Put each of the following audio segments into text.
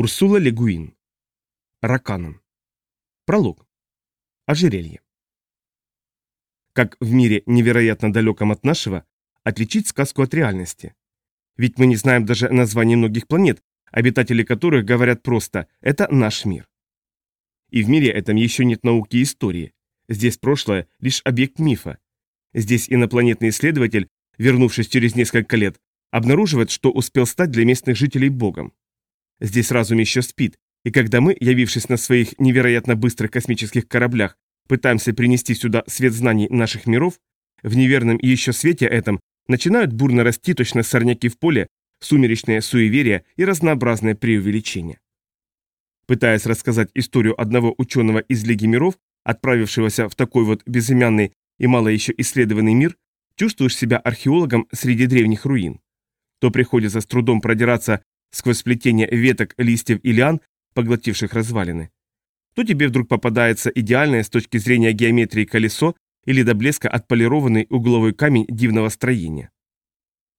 Урсула Легуин. Раканан. Пролог. Ожерелье. Как в мире невероятно далеком от нашего, отличить сказку от реальности? Ведь мы не знаем даже названий многих планет, обитатели которых говорят просто «это наш мир». И в мире этом еще нет науки и истории. Здесь прошлое – лишь объект мифа. Здесь инопланетный исследователь, вернувшись через несколько лет, обнаруживает, что успел стать для местных жителей богом. Здесь разум еще спит, и когда мы, явившись на своих невероятно быстрых космических кораблях, пытаемся принести сюда свет знаний наших миров, в неверном еще свете этом начинают бурно расти точно сорняки в поле, сумеречное суеверие и разнообразное преувеличение. Пытаясь рассказать историю одного ученого из Лиги миров, отправившегося в такой вот безымянный и мало еще исследованный мир, чувствуешь себя археологом среди древних руин. То приходится с трудом продираться сквозь сплетение веток, листьев и лиан, поглотивших развалины. То тебе вдруг попадается идеальное с точки зрения геометрии колесо или до блеска отполированный угловой камень дивного строения.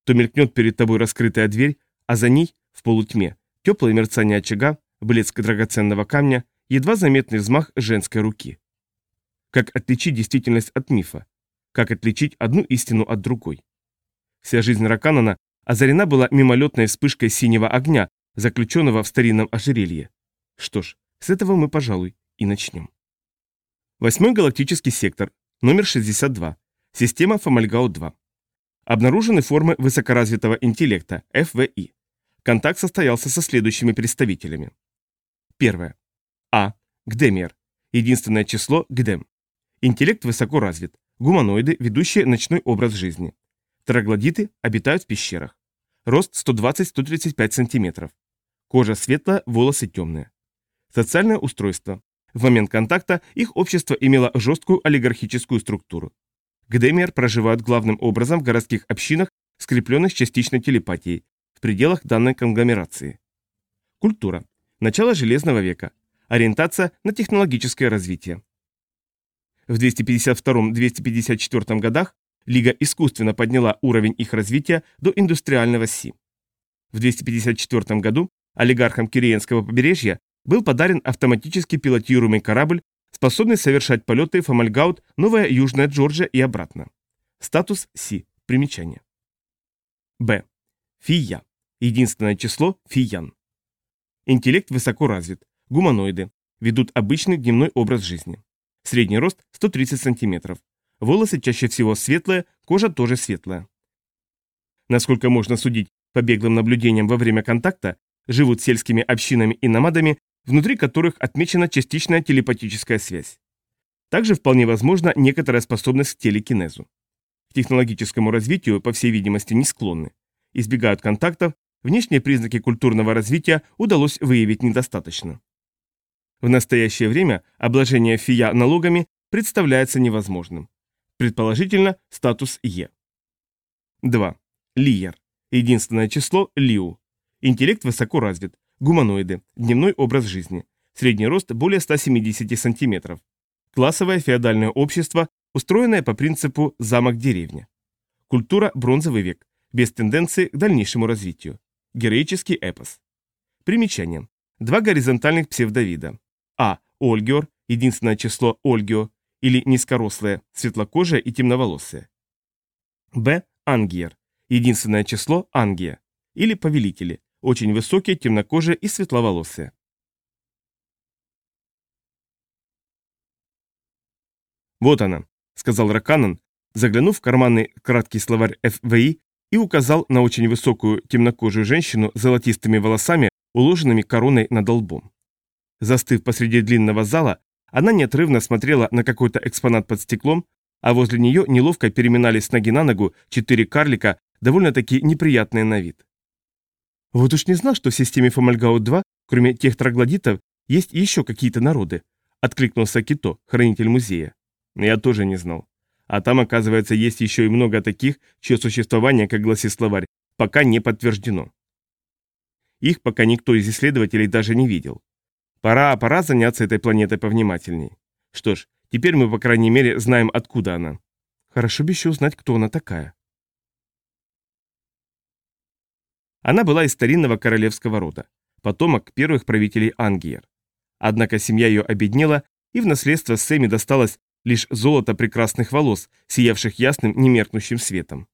То мелькнет перед тобой раскрытая дверь, а за ней, в полутьме, теплое мерцание очага, блеск драгоценного камня, едва заметный взмах женской руки. Как отличить действительность от мифа? Как отличить одну истину от другой? Вся жизнь Раканана озарена была мимолетной вспышкой синего огня, заключенного в старинном ожерелье. Что ж, с этого мы, пожалуй, и начнем. Восьмой галактический сектор, номер 62, система Фомальгау-2. Обнаружены формы высокоразвитого интеллекта, ФВИ. Контакт состоялся со следующими представителями. Первое. А. Гдемер. Единственное число – Гдем. Интеллект высоко развит. Гуманоиды, ведущие ночной образ жизни. Троглодиты обитают в пещерах. Рост 120-135 см. Кожа светлая, волосы темные. Социальное устройство. В момент контакта их общество имело жесткую олигархическую структуру. ГДМР проживают главным образом в городских общинах, скрепленных частичной телепатией, в пределах данной конгломерации. Культура. Начало Железного века. Ориентация на технологическое развитие. В 252-254 годах Лига искусственно подняла уровень их развития до индустриального Си. В 254 году олигархам Кириенского побережья был подарен автоматически пилотируемый корабль, способный совершать полеты Фомальгаут, Новая Южная Джорджия и обратно. Статус Си. Примечание. Б. Фия. Единственное число – фиян. Интеллект высоко развит. Гуманоиды. Ведут обычный дневной образ жизни. Средний рост – 130 сантиметров. Волосы чаще всего светлые, кожа тоже светлая. Насколько можно судить по беглым наблюдениям во время контакта, живут сельскими общинами и намадами, внутри которых отмечена частичная телепатическая связь. Также вполне возможна некоторая способность к телекинезу. К технологическому развитию, по всей видимости, не склонны. Избегают контактов, внешние признаки культурного развития удалось выявить недостаточно. В настоящее время обложение ФИЯ налогами представляется невозможным. Предположительно, статус Е. 2. Лиер. Единственное число – Лиу. Интеллект высоко развит. Гуманоиды. Дневной образ жизни. Средний рост более 170 сантиметров. Классовое феодальное общество, устроенное по принципу замок-деревня. Культура – бронзовый век, без тенденции к дальнейшему развитию. Героический эпос. Примечание. Два горизонтальных псевдовида. А. Ольгиор, единственное число Ольгио, или низкорослые, светлокожие и темноволосые. Б. Ангиер. Единственное число – ангия. Или повелители, очень высокие, темнокожие и светловолосые. «Вот она», — сказал Раканан, заглянув в карманный краткий словарь ФВИ и указал на очень высокую темнокожую женщину с золотистыми волосами, уложенными короной над лбом. Застыв посреди длинного зала, она неотрывно смотрела на какой-то экспонат под стеклом, а возле нее неловко переминались ноги на ногу четыре карлика, довольно-таки неприятные на вид. Вот уж не знал, что в системе Фомальгаут-2, кроме тех троглодитов, есть еще какие-то народы, откликнулся Кито, хранитель музея. Я тоже не знал. А там, оказывается, есть еще и много таких, чье существование, как гласит словарь, пока не подтверждено. Их пока никто из исследователей даже не видел. Пора, пора заняться этой планетой повнимательней. Что ж, теперь мы, по крайней мере, знаем, откуда она. Хорошо бы еще узнать, кто она такая. Она была из старинного королевского рода. потомок первых правителей Ангиер. Однако семья ее обеднела, и в наследство Сэмми досталось лишь золото прекрасных волос, сиявших ясным, немеркнущим светом.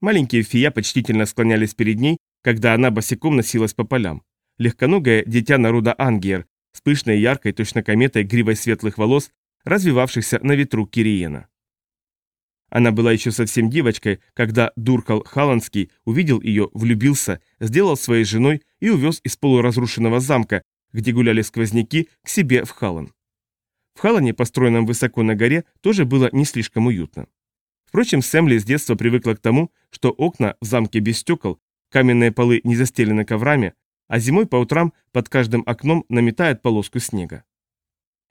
Маленькие фия почтительно склонялись перед ней, когда она босиком носилась по полям. Легконогое дитя народа Ангиер, с пышной яркой, точно кометой гривой светлых волос, развивавшихся на ветру Кириена. Она была еще совсем девочкой, когда Дуркал Халанский увидел ее, влюбился, сделал своей женой и увез из полуразрушенного замка, где гуляли сквозняки, к себе в Халан. В Халане, построенном высоко на горе, тоже было не слишком уютно. Впрочем, Сэмли с детства привыкла к тому, что окна в замке без стекол, каменные полы не застелены коврами, а зимой по утрам под каждым окном наметает полоску снега.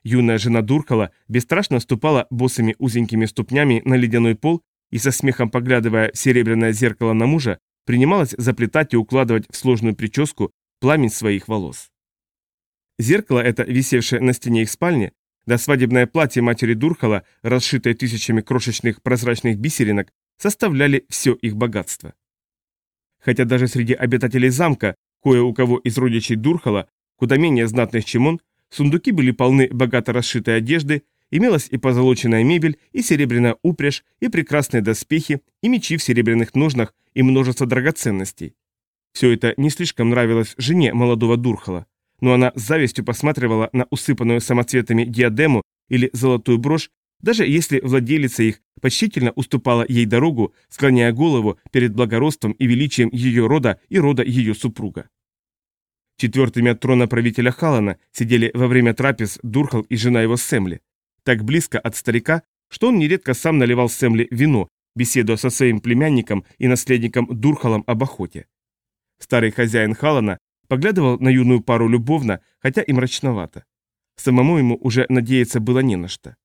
Юная жена Дуркала бесстрашно ступала босыми узенькими ступнями на ледяной пол и со смехом поглядывая в серебряное зеркало на мужа, принималась заплетать и укладывать в сложную прическу пламень своих волос. Зеркало это, висевшее на стене их спальни, да свадебное платье матери Дурхала, расшитое тысячами крошечных прозрачных бисеринок, составляли все их богатство. Хотя даже среди обитателей замка, кое у кого из родичей Дурхала, куда менее знатных, чем он, Сундуки были полны богато расшитой одежды, имелась и позолоченная мебель, и серебряная упряжь, и прекрасные доспехи, и мечи в серебряных ножнах, и множество драгоценностей. Все это не слишком нравилось жене молодого Дурхала, но она с завистью посматривала на усыпанную самоцветами диадему или золотую брошь, даже если владелица их почтительно уступала ей дорогу, склоняя голову перед благородством и величием ее рода и рода ее супруга. Четвертыми от трона правителя Халана сидели во время трапез Дурхал и жена его Сэмли. Так близко от старика, что он нередко сам наливал Сэмли вино, беседуя со своим племянником и наследником Дурхалом об охоте. Старый хозяин Халана поглядывал на юную пару любовно, хотя и мрачновато. Самому ему уже надеяться было не на что.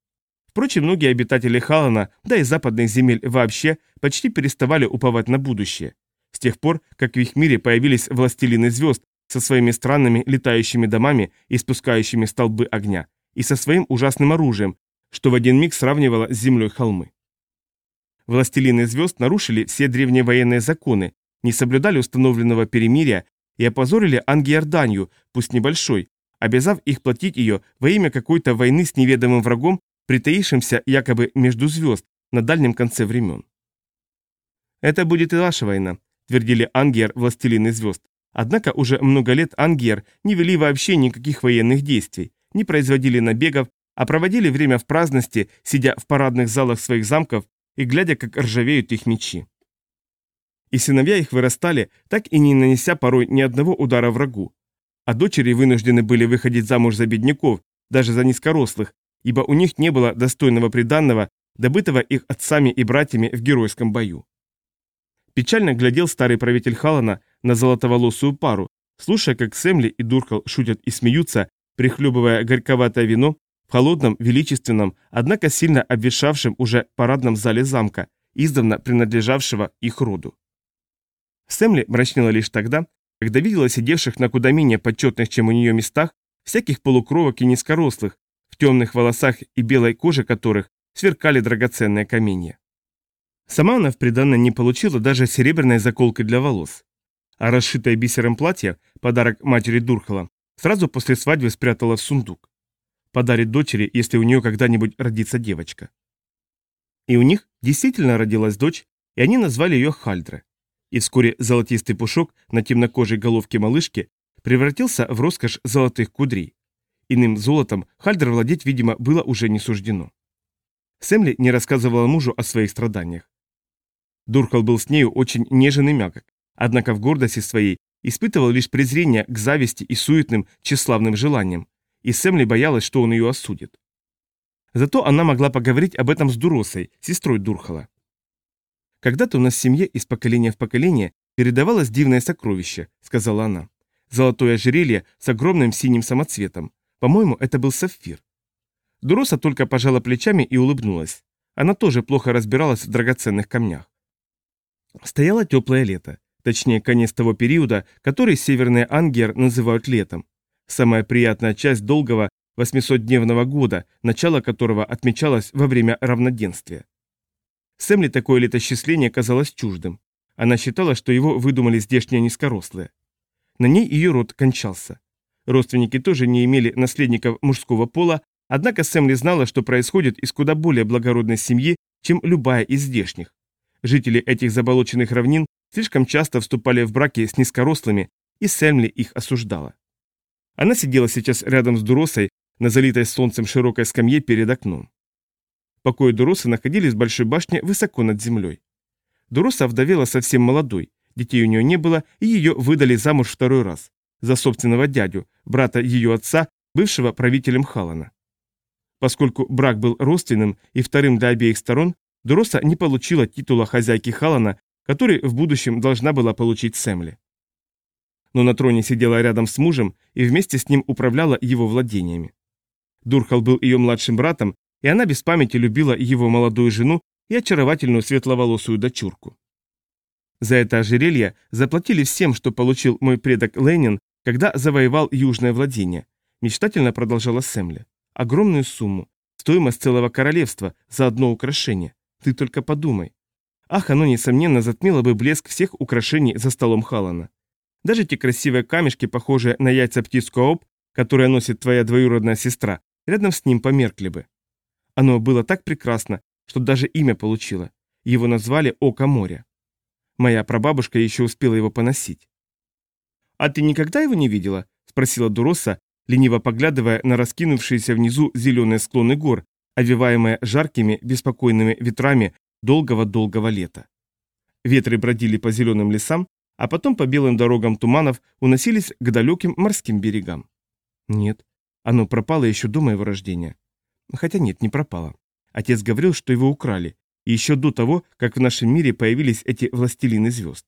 Впрочем, многие обитатели Халана, да и западных земель вообще, почти переставали уповать на будущее. С тех пор, как в их мире появились властелины звезд, со своими странными летающими домами и спускающими столбы огня, и со своим ужасным оружием, что в один миг сравнивало с землей холмы. Властелины звезд нарушили все древние военные законы, не соблюдали установленного перемирия и опозорили Ангиорданию, пусть небольшой, обязав их платить ее во имя какой-то войны с неведомым врагом, притаившимся якобы между звезд на дальнем конце времен. «Это будет и ваша война», — твердили Ангиер, властелины звезд. Однако уже много лет Ангер не вели вообще никаких военных действий, не производили набегов, а проводили время в праздности, сидя в парадных залах своих замков и глядя, как ржавеют их мечи. И сыновья их вырастали, так и не нанеся порой ни одного удара врагу. А дочери вынуждены были выходить замуж за бедняков, даже за низкорослых, ибо у них не было достойного приданного, добытого их отцами и братьями в геройском бою. Печально глядел старый правитель Халана на золотоволосую пару, слушая, как Сэмли и Дурхал шутят и смеются, прихлебывая горьковатое вино в холодном, величественном, однако сильно обвешавшем уже парадном зале замка, издавна принадлежавшего их роду. Сэмли мрачнела лишь тогда, когда видела сидевших на куда менее почетных, чем у нее местах, всяких полукровок и низкорослых, в темных волосах и белой коже которых сверкали драгоценные каменья. Сама она в приданное не получила даже серебряной заколки для волос а расшитое бисером платье, подарок матери Дурхала, сразу после свадьбы спрятала в сундук. Подарит дочери, если у нее когда-нибудь родится девочка. И у них действительно родилась дочь, и они назвали ее Хальдре. И вскоре золотистый пушок на темнокожей головке малышки превратился в роскошь золотых кудрей. Иным золотом Хальдер владеть, видимо, было уже не суждено. Сэмли не рассказывала мужу о своих страданиях. Дурхал был с нею очень нежен и мягок однако в гордости своей испытывал лишь презрение к зависти и суетным, тщеславным желаниям, и Сэмли боялась, что он ее осудит. Зато она могла поговорить об этом с Дуросой, сестрой Дурхала. «Когда-то у нас в семье из поколения в поколение передавалось дивное сокровище», — сказала она. «Золотое ожерелье с огромным синим самоцветом. По-моему, это был сапфир». Дуроса только пожала плечами и улыбнулась. Она тоже плохо разбиралась в драгоценных камнях. Стояло теплое лето точнее конец того периода, который северные Ангер называют летом. Самая приятная часть долгого 800-дневного года, начало которого отмечалось во время равноденствия. Сэмли такое летосчисление казалось чуждым. Она считала, что его выдумали здешние низкорослые. На ней ее род кончался. Родственники тоже не имели наследников мужского пола, однако Сэмли знала, что происходит из куда более благородной семьи, чем любая из здешних. Жители этих заболоченных равнин слишком часто вступали в браки с низкорослыми, и Сэмли их осуждала. Она сидела сейчас рядом с Дуросой на залитой солнцем широкой скамье перед окном. Покои Дуросы находились в большой башне высоко над землей. Дуроса овдовела совсем молодой, детей у нее не было, и ее выдали замуж второй раз, за собственного дядю, брата ее отца, бывшего правителем Халана. Поскольку брак был родственным и вторым для обеих сторон, Дуроса не получила титула хозяйки Халана, который в будущем должна была получить Сэмли. Но на троне сидела рядом с мужем и вместе с ним управляла его владениями. Дурхал был ее младшим братом, и она без памяти любила его молодую жену и очаровательную светловолосую дочурку. За это ожерелье заплатили всем, что получил мой предок Ленин, когда завоевал южное владение, мечтательно продолжала Сэмли. Огромную сумму, стоимость целого королевства за одно украшение. Ты только подумай. Ах, оно, несомненно, затмило бы блеск всех украшений за столом Халана. Даже те красивые камешки, похожие на яйца птицкого об, которые носит твоя двоюродная сестра, рядом с ним померкли бы. Оно было так прекрасно, что даже имя получило. Его назвали Око моря. Моя прабабушка еще успела его поносить. «А ты никогда его не видела?» – спросила Дуроса, лениво поглядывая на раскинувшиеся внизу зеленые склоны гор, овиваемые жаркими, беспокойными ветрами долгого-долгого лета. Ветры бродили по зеленым лесам, а потом по белым дорогам туманов уносились к далеким морским берегам. Нет, оно пропало еще до моего рождения. Хотя нет, не пропало. Отец говорил, что его украли, еще до того, как в нашем мире появились эти властелины звезд.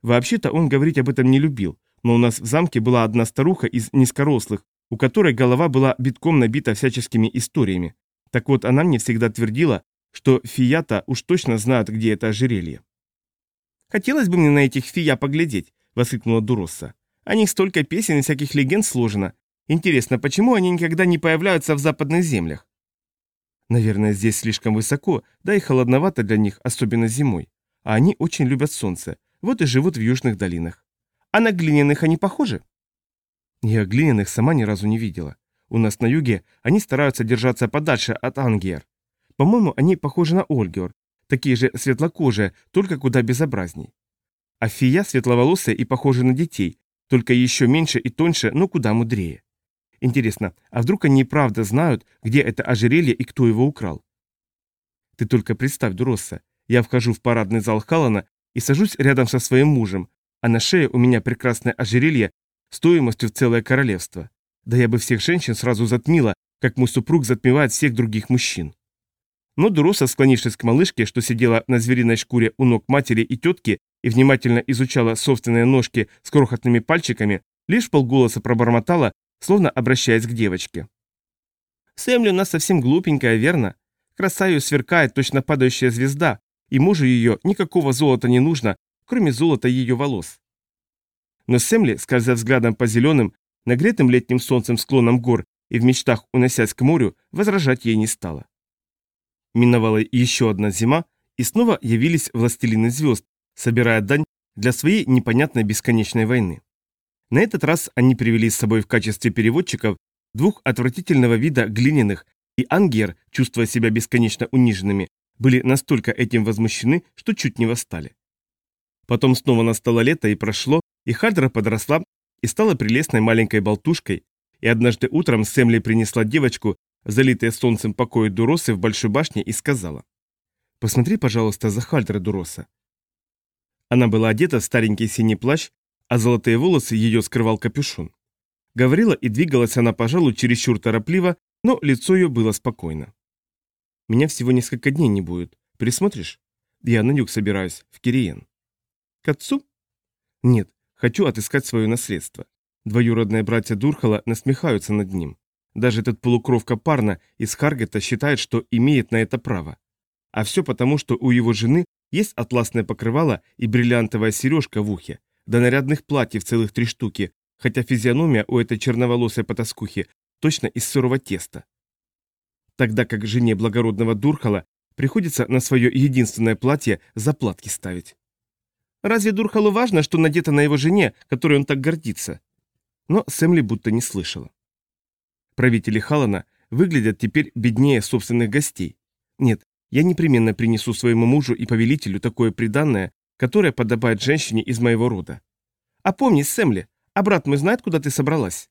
Вообще-то он говорить об этом не любил, но у нас в замке была одна старуха из низкорослых, у которой голова была битком набита всяческими историями. Так вот, она мне всегда твердила, что фията уж точно знают, где это ожерелье. «Хотелось бы мне на этих фия поглядеть», — воскликнула Дуросса. «О них столько песен и всяких легенд сложено. Интересно, почему они никогда не появляются в западных землях?» Наверное, здесь слишком высоко, да и холодновато для них, особенно зимой. А они очень любят солнце, вот и живут в южных долинах. А на глиняных они похожи? Я глиняных сама ни разу не видела. У нас на юге они стараются держаться подальше от Ангер. По-моему, они похожи на Ольгер, такие же светлокожие, только куда безобразней. А фия светловолосая и похожа на детей, только еще меньше и тоньше, но куда мудрее. Интересно, а вдруг они и правда знают, где это ожерелье и кто его украл? Ты только представь, Дуросса, я вхожу в парадный зал Халана и сажусь рядом со своим мужем, а на шее у меня прекрасное ожерелье стоимостью в целое королевство. Да я бы всех женщин сразу затмила, как мой супруг затмевает всех других мужчин. Но Дуроса, склонившись к малышке, что сидела на звериной шкуре у ног матери и тетки и внимательно изучала собственные ножки с крохотными пальчиками, лишь полголоса пробормотала, словно обращаясь к девочке. «Сэмли у нас совсем глупенькая, верно? Красавию сверкает точно падающая звезда, и мужу ее никакого золота не нужно, кроме золота ее волос». Но Сэмли, скользя взглядом по зеленым, нагретым летним солнцем склонам гор и в мечтах уносясь к морю, возражать ей не стало. Миновала еще одна зима, и снова явились властелины звезд, собирая дань для своей непонятной бесконечной войны. На этот раз они привели с собой в качестве переводчиков двух отвратительного вида глиняных, и Ангер, чувствуя себя бесконечно униженными, были настолько этим возмущены, что чуть не восстали. Потом снова настало лето и прошло, и Хальдра подросла и стала прелестной маленькой болтушкой, и однажды утром Сэмли принесла девочку, залитая солнцем покоя Дуросы в большой башне, и сказала, «Посмотри, пожалуйста, за Хальдра Дуроса». Она была одета в старенький синий плащ а золотые волосы ее скрывал капюшон. Говорила и двигалась она, пожалуй, чересчур торопливо, но лицо ее было спокойно. «Меня всего несколько дней не будет. Присмотришь? Я на юг собираюсь, в Кириен». «К отцу?» «Нет, хочу отыскать свое наследство. Двоюродные братья Дурхала насмехаются над ним. Даже этот полукровка Парна из Харгета считает, что имеет на это право. А все потому, что у его жены есть атласное покрывало и бриллиантовая сережка в ухе, до нарядных платьев целых три штуки, хотя физиономия у этой черноволосой потаскухи точно из сырого теста. Тогда как жене благородного Дурхала приходится на свое единственное платье заплатки ставить. Разве Дурхалу важно, что надето на его жене, которой он так гордится? Но Сэмли будто не слышала. Правители Халана выглядят теперь беднее собственных гостей. Нет, я непременно принесу своему мужу и повелителю такое приданное, которое подобает женщине из моего рода. А помни, Сэмли, а брат мой знает, куда ты собралась?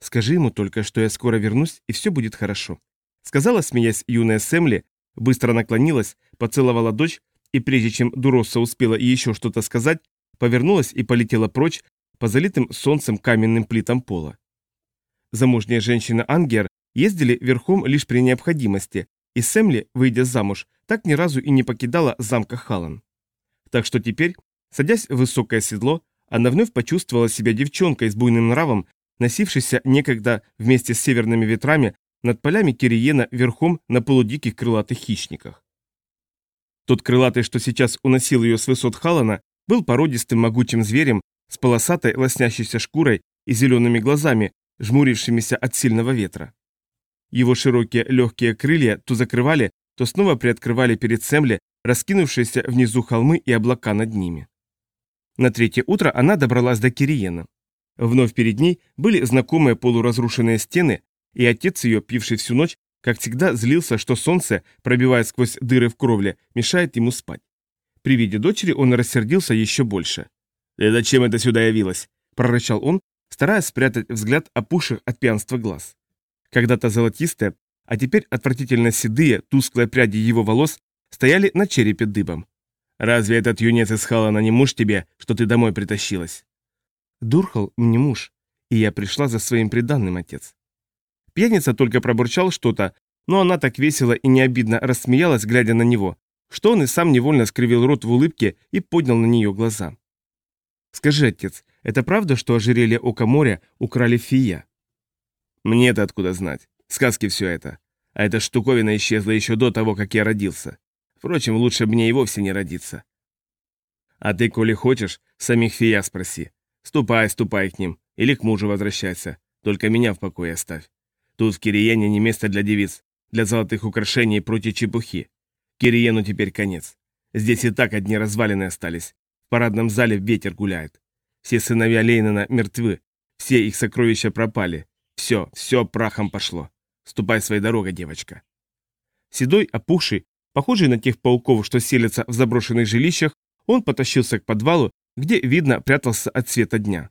Скажи ему только, что я скоро вернусь, и все будет хорошо. Сказала, смеясь, юная Сэмли, быстро наклонилась, поцеловала дочь, и прежде чем Дуросса успела еще что-то сказать, повернулась и полетела прочь по залитым солнцем каменным плитам пола. Замужняя женщина Ангер ездили верхом лишь при необходимости, и Сэмли, выйдя замуж, так ни разу и не покидала замка Халан. Так что теперь, садясь в высокое седло, она вновь почувствовала себя девчонкой с буйным нравом, носившейся некогда вместе с северными ветрами над полями Кириена верхом на полудиких крылатых хищниках. Тот крылатый, что сейчас уносил ее с высот Халана, был породистым могучим зверем с полосатой лоснящейся шкурой и зелеными глазами, жмурившимися от сильного ветра. Его широкие легкие крылья то закрывали, то снова приоткрывали перед Сэмли раскинувшиеся внизу холмы и облака над ними. На третье утро она добралась до Кириена. Вновь перед ней были знакомые полуразрушенные стены, и отец ее, пивший всю ночь, как всегда злился, что солнце, пробивая сквозь дыры в кровле, мешает ему спать. При виде дочери он рассердился еще больше. «И зачем это сюда явилась?» – прорычал он, стараясь спрятать взгляд опухших от пьянства глаз. Когда-то золотистые, а теперь отвратительно седые, тусклые пряди его волос стояли на черепе дыбом. «Разве этот юнец из Халана не муж тебе, что ты домой притащилась?» «Дурхал мне муж, и я пришла за своим приданным, отец». Пьяница только пробурчал что-то, но она так весело и необидно рассмеялась, глядя на него, что он и сам невольно скривил рот в улыбке и поднял на нее глаза. «Скажи, отец, это правда, что ожерелье Ока моря украли фия?» «Мне-то откуда знать? Сказки все это. А эта штуковина исчезла еще до того, как я родился. Впрочем, лучше мне и вовсе не родиться. А ты, коли хочешь, самих фия спроси. Ступай, ступай к ним, или к мужу возвращайся. Только меня в покое оставь. Тут в Кириене не место для девиц, для золотых украшений против чепухи. Кириену теперь конец. Здесь и так одни развалины остались. В парадном зале ветер гуляет. Все сыновья Лейнена мертвы, все их сокровища пропали. Все, все прахом пошло. Ступай своей дорогой, девочка. Седой, опухший, похожий на тех пауков, что селятся в заброшенных жилищах, он потащился к подвалу, где, видно, прятался от света дня.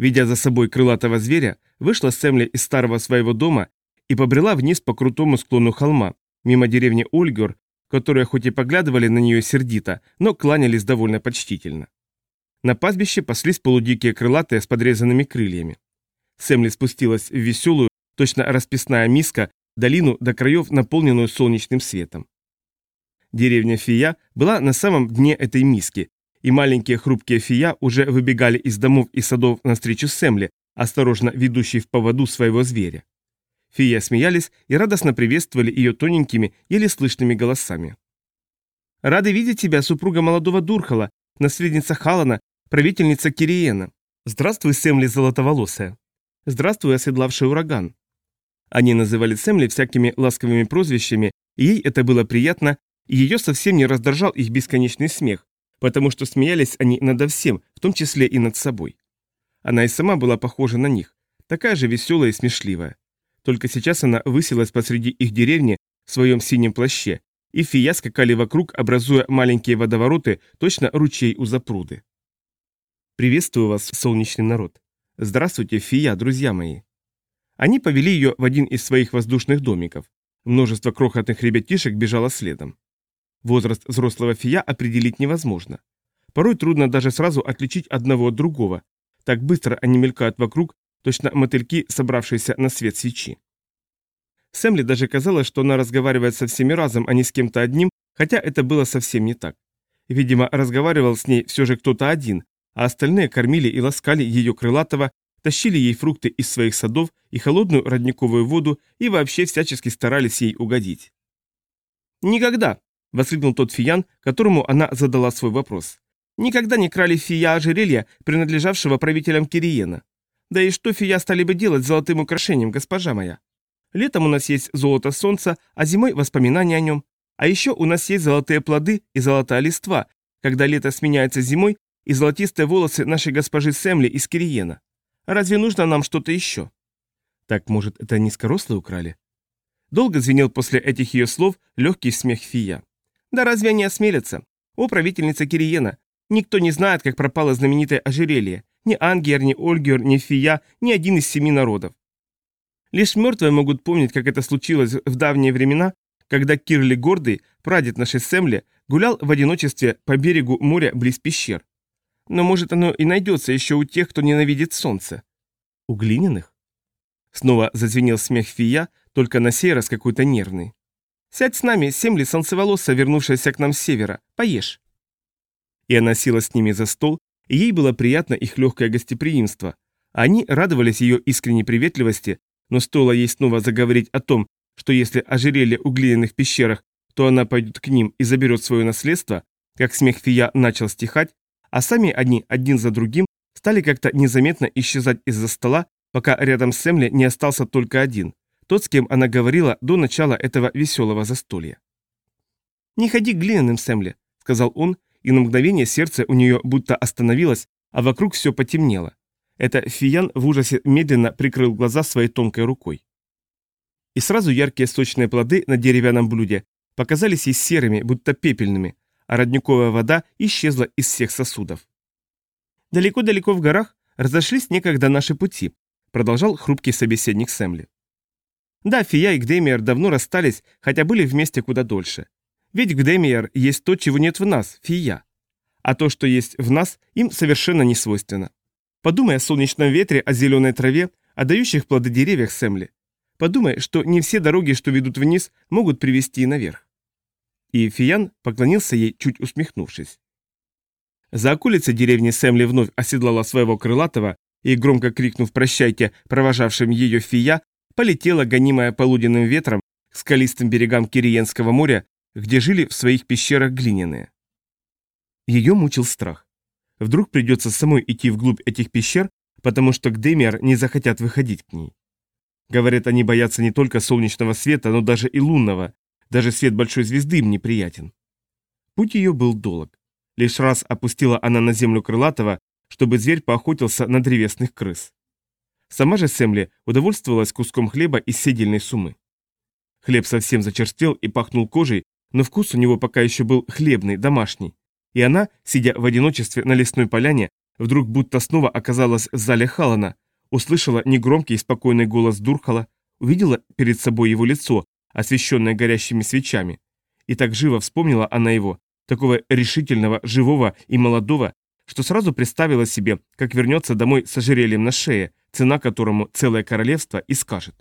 Видя за собой крылатого зверя, вышла Сэмли из старого своего дома и побрела вниз по крутому склону холма, мимо деревни Ольгер, которые хоть и поглядывали на нее сердито, но кланялись довольно почтительно. На пастбище паслись полудикие крылатые с подрезанными крыльями. Сэмли спустилась в веселую, точно расписная миска, долину до краев, наполненную солнечным светом. Деревня Фия была на самом дне этой миски, и маленькие хрупкие фия уже выбегали из домов и садов навстречу Сэмли, осторожно ведущей в поводу своего зверя. Фия смеялись и радостно приветствовали ее тоненькими, еле слышными голосами. «Рады видеть тебя, супруга молодого Дурхала, наследница Халана, правительница Кириена. Здравствуй, Сэмли Золотоволосая. Здравствуй, оседлавший ураган». Они называли Сэмли всякими ласковыми прозвищами, и ей это было приятно, и ее совсем не раздражал их бесконечный смех, потому что смеялись они надо всем, в том числе и над собой. Она и сама была похожа на них, такая же веселая и смешливая. Только сейчас она высилась посреди их деревни в своем синем плаще, и фия скакали вокруг, образуя маленькие водовороты, точно ручей у запруды. «Приветствую вас, солнечный народ. Здравствуйте, фия, друзья мои». Они повели ее в один из своих воздушных домиков. Множество крохотных ребятишек бежало следом. Возраст взрослого фия определить невозможно. Порой трудно даже сразу отличить одного от другого. Так быстро они мелькают вокруг, точно мотыльки, собравшиеся на свет свечи. Сэмли даже казалось, что она разговаривает со всеми разом, а не с кем-то одним, хотя это было совсем не так. Видимо, разговаривал с ней все же кто-то один, а остальные кормили и ласкали ее крылатого, тащили ей фрукты из своих садов и холодную родниковую воду и вообще всячески старались ей угодить. «Никогда!» — воскликнул тот фиян, которому она задала свой вопрос. «Никогда не крали фия ожерелья, принадлежавшего правителям Кириена. Да и что фия стали бы делать с золотым украшением, госпожа моя? Летом у нас есть золото солнца, а зимой воспоминания о нем. А еще у нас есть золотые плоды и золотая листва, когда лето сменяется зимой, и золотистые волосы нашей госпожи Сэмли из Кириена. Разве нужно нам что-то еще? Так, может, это низкорослые украли? Долго звенел после этих ее слов легкий смех Фия. Да разве они осмелятся? О, правительница Кириена, никто не знает, как пропало знаменитое ожерелье. Ни Ангер, ни Ольгер, ни Фия, ни один из семи народов. Лишь мертвые могут помнить, как это случилось в давние времена, когда Кирли Гордый, прадед нашей Сэмли, гулял в одиночестве по берегу моря близ пещер. Но может оно и найдется еще у тех, кто ненавидит солнце. У глиняных? Снова зазвенел смех Фия, только на сей раз какой-то нервный. «Сядь с нами, Семли солнцеволоса, вернувшаяся к нам с севера, поешь». И она села с ними за стол, и ей было приятно их легкое гостеприимство. Они радовались ее искренней приветливости, но стоило ей снова заговорить о том, что если ожерелье у глиняных пещерах, то она пойдет к ним и заберет свое наследство, как смех Фия начал стихать, а сами они один за другим стали как-то незаметно исчезать из-за стола, пока рядом с Эмли не остался только один, тот, с кем она говорила до начала этого веселого застолья. «Не ходи к глиняным, Сэмли», — сказал он, и на мгновение сердце у нее будто остановилось, а вокруг все потемнело. Это Фиян в ужасе медленно прикрыл глаза своей тонкой рукой. И сразу яркие сочные плоды на деревянном блюде показались ей серыми, будто пепельными, а родниковая вода исчезла из всех сосудов. «Далеко-далеко в горах разошлись некогда наши пути», продолжал хрупкий собеседник Сэмли. «Да, Фия и Гдемиер давно расстались, хотя были вместе куда дольше. Ведь Гдемиер есть то, чего нет в нас, Фия. А то, что есть в нас, им совершенно не свойственно. Подумай о солнечном ветре, о зеленой траве, о дающих плоды деревьях Сэмли. Подумай, что не все дороги, что ведут вниз, могут привести наверх. И Фиян поклонился ей, чуть усмехнувшись. За околицей деревни Сэмли вновь оседлала своего крылатого и, громко крикнув «прощайте» провожавшим ее Фия, полетела, гонимая полуденным ветром, к скалистым берегам Кириенского моря, где жили в своих пещерах глиняные. Ее мучил страх. Вдруг придется самой идти вглубь этих пещер, потому что Гдемиар не захотят выходить к ней. Говорят, они боятся не только солнечного света, но даже и лунного, даже свет большой звезды им неприятен. Путь ее был долг. Лишь раз опустила она на землю крылатого, чтобы зверь поохотился на древесных крыс. Сама же Сэмли удовольствовалась куском хлеба из седельной сумы. Хлеб совсем зачерствел и пахнул кожей, но вкус у него пока еще был хлебный, домашний. И она, сидя в одиночестве на лесной поляне, вдруг будто снова оказалась в зале Халана, услышала негромкий и спокойный голос Дурхала, увидела перед собой его лицо, освещенное горящими свечами. И так живо вспомнила она его, такого решительного, живого и молодого, что сразу представила себе, как вернется домой с ожерельем на шее, цена которому целое королевство и скажет.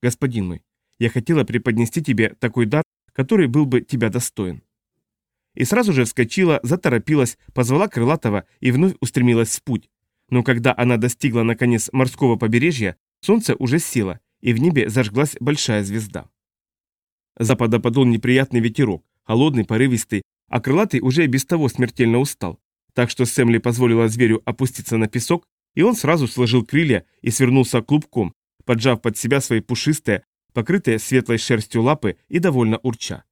«Господин мой, я хотела преподнести тебе такой дар, который был бы тебя достоин». И сразу же вскочила, заторопилась, позвала Крылатого и вновь устремилась в путь. Но когда она достигла, наконец, морского побережья, солнце уже село, и в небе зажглась большая звезда. Запада подул неприятный ветерок, холодный, порывистый, а крылатый уже без того смертельно устал. Так что Сэмли позволила зверю опуститься на песок, и он сразу сложил крылья и свернулся клубком, поджав под себя свои пушистые, покрытые светлой шерстью лапы и довольно урча.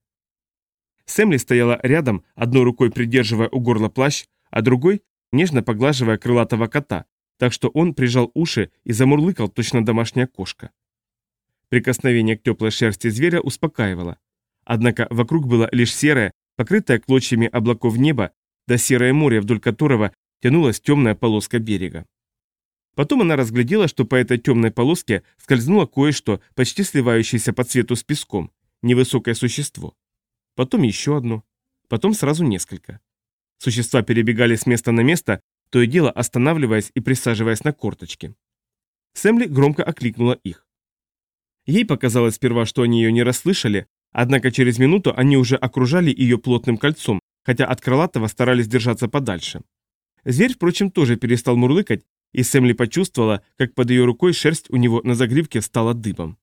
Сэмли стояла рядом, одной рукой придерживая у горла плащ, а другой нежно поглаживая крылатого кота, так что он прижал уши и замурлыкал точно домашняя кошка. Прикосновение к теплой шерсти зверя успокаивало. Однако вокруг было лишь серое, покрытое клочьями облаков неба, да серое море, вдоль которого тянулась темная полоска берега. Потом она разглядела, что по этой темной полоске скользнуло кое-что, почти сливающееся по цвету с песком, невысокое существо. Потом еще одно, потом сразу несколько. Существа перебегали с места на место, то и дело останавливаясь и присаживаясь на корточки. Сэмли громко окликнула их. Ей показалось сперва, что они ее не расслышали, однако через минуту они уже окружали ее плотным кольцом, хотя от крылатого старались держаться подальше. Зверь, впрочем, тоже перестал мурлыкать, и Сэмли почувствовала, как под ее рукой шерсть у него на загривке стала дыбом.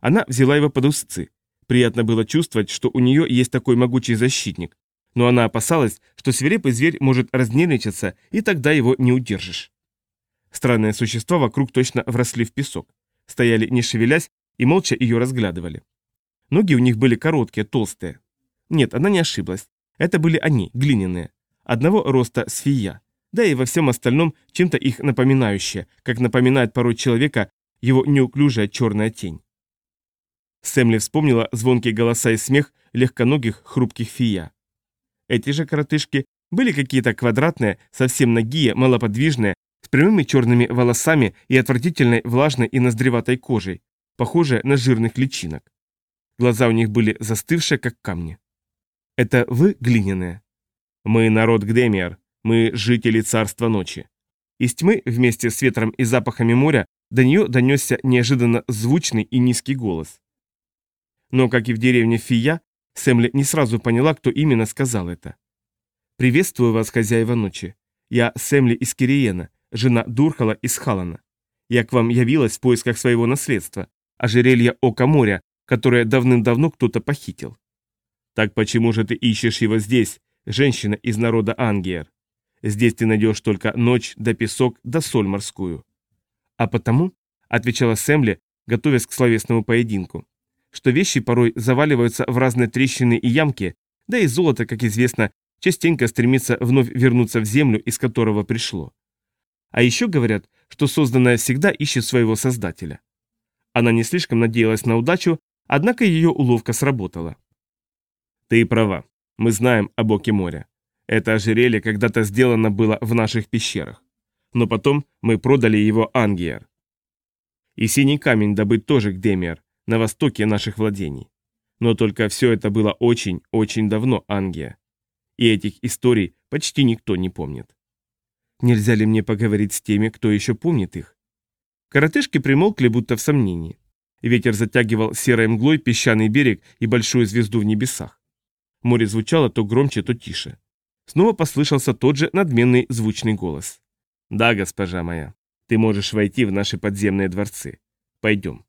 Она взяла его под узцы. Приятно было чувствовать, что у нее есть такой могучий защитник. Но она опасалась, что свирепый зверь может разнервничаться, и тогда его не удержишь. Странные существа вокруг точно вросли в песок стояли не шевелясь и молча ее разглядывали. Ноги у них были короткие, толстые. Нет, она не ошиблась. Это были они, глиняные. Одного роста с фия, да и во всем остальном чем-то их напоминающее, как напоминает порой человека его неуклюжая черная тень. Сэмли вспомнила звонкие голоса и смех легконогих хрупких фия. Эти же коротышки были какие-то квадратные, совсем нагие, малоподвижные, с прямыми черными волосами и отвратительной влажной и ноздреватой кожей, похожие на жирных личинок. Глаза у них были застывшие, как камни. «Это вы, глиняные?» «Мы народ Гдемиар, мы жители царства ночи». Из тьмы, вместе с ветром и запахами моря, до нее донесся неожиданно звучный и низкий голос. Но, как и в деревне Фия, Сэмли не сразу поняла, кто именно сказал это. «Приветствую вас, хозяева ночи. Я Сэмли из Кириена, жена Дурхала из Халана. Я к вам явилась в поисках своего наследства, ожерелья Ока моря, которое давным-давно кто-то похитил. Так почему же ты ищешь его здесь, женщина из народа Ангиер? Здесь ты найдешь только ночь, да песок, да соль морскую. А потому, отвечала Сэмли, готовясь к словесному поединку, что вещи порой заваливаются в разные трещины и ямки, да и золото, как известно, частенько стремится вновь вернуться в землю, из которого пришло. А еще говорят, что созданное всегда ищет своего создателя. Она не слишком надеялась на удачу, однако ее уловка сработала. Ты права. Мы знаем о боке моря. Это ожерелье когда-то сделано было в наших пещерах. Но потом мы продали его Ангиер. И синий камень добыт тоже к Демиар, на востоке наших владений. Но только все это было очень-очень давно, Ангия. И этих историй почти никто не помнит. Нельзя ли мне поговорить с теми, кто еще помнит их? Коротышки примолкли, будто в сомнении. Ветер затягивал серой мглой песчаный берег и большую звезду в небесах. Море звучало то громче, то тише. Снова послышался тот же надменный звучный голос. «Да, госпожа моя, ты можешь войти в наши подземные дворцы. Пойдем».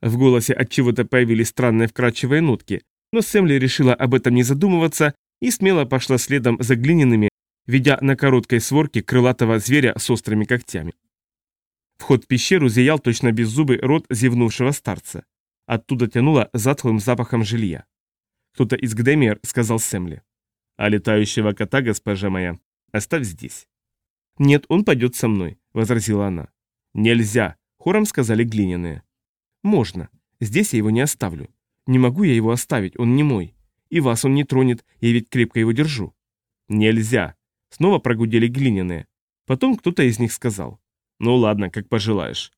В голосе от чего-то появились странные вкрадчивые нотки, но Сэмли решила об этом не задумываться и смело пошла следом за глиняными, ведя на короткой сворке крылатого зверя с острыми когтями. Вход в пещеру зиял точно беззубый рот зевнувшего старца. Оттуда тянуло затхлым запахом жилья. Кто-то из Гдемиер сказал Сэмли. «А летающего кота, госпожа моя, оставь здесь». «Нет, он пойдет со мной», — возразила она. «Нельзя», — хором сказали глиняные. «Можно. Здесь я его не оставлю. Не могу я его оставить, он не мой. И вас он не тронет, я ведь крепко его держу». «Нельзя!» Снова прогудели глиняные. Потом кто-то из них сказал. «Ну ладно, как пожелаешь».